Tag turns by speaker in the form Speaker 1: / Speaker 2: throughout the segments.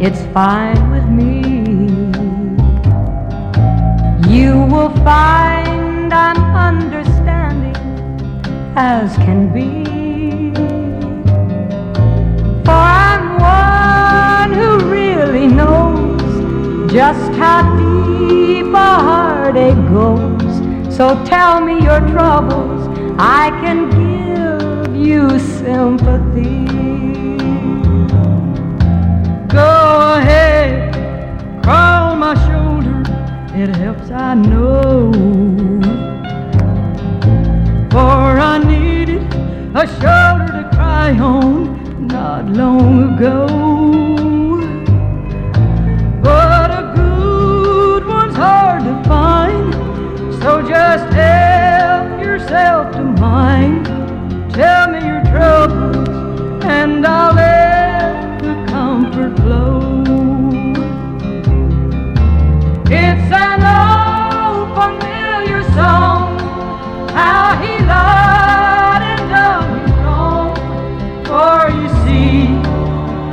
Speaker 1: it's fine with me. You will find I'm understanding as can be. For I'm one who really knows just how deep a heartache goes. So tell me your troubles, I can give you sympathy. I know. For I needed a shoulder to cry on not long ago.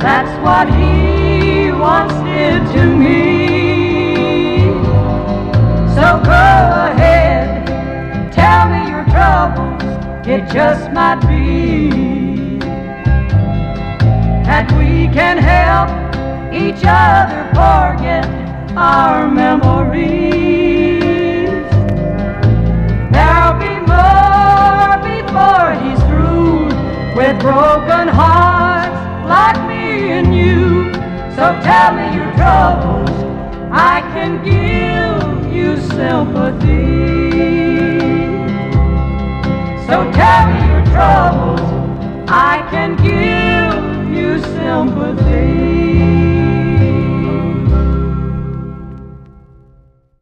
Speaker 1: That's what he once did to me. So go ahead, tell me your troubles, it just might be that we can help each other forget our memories. There'll be more before he's through with broken So tell me your troubles,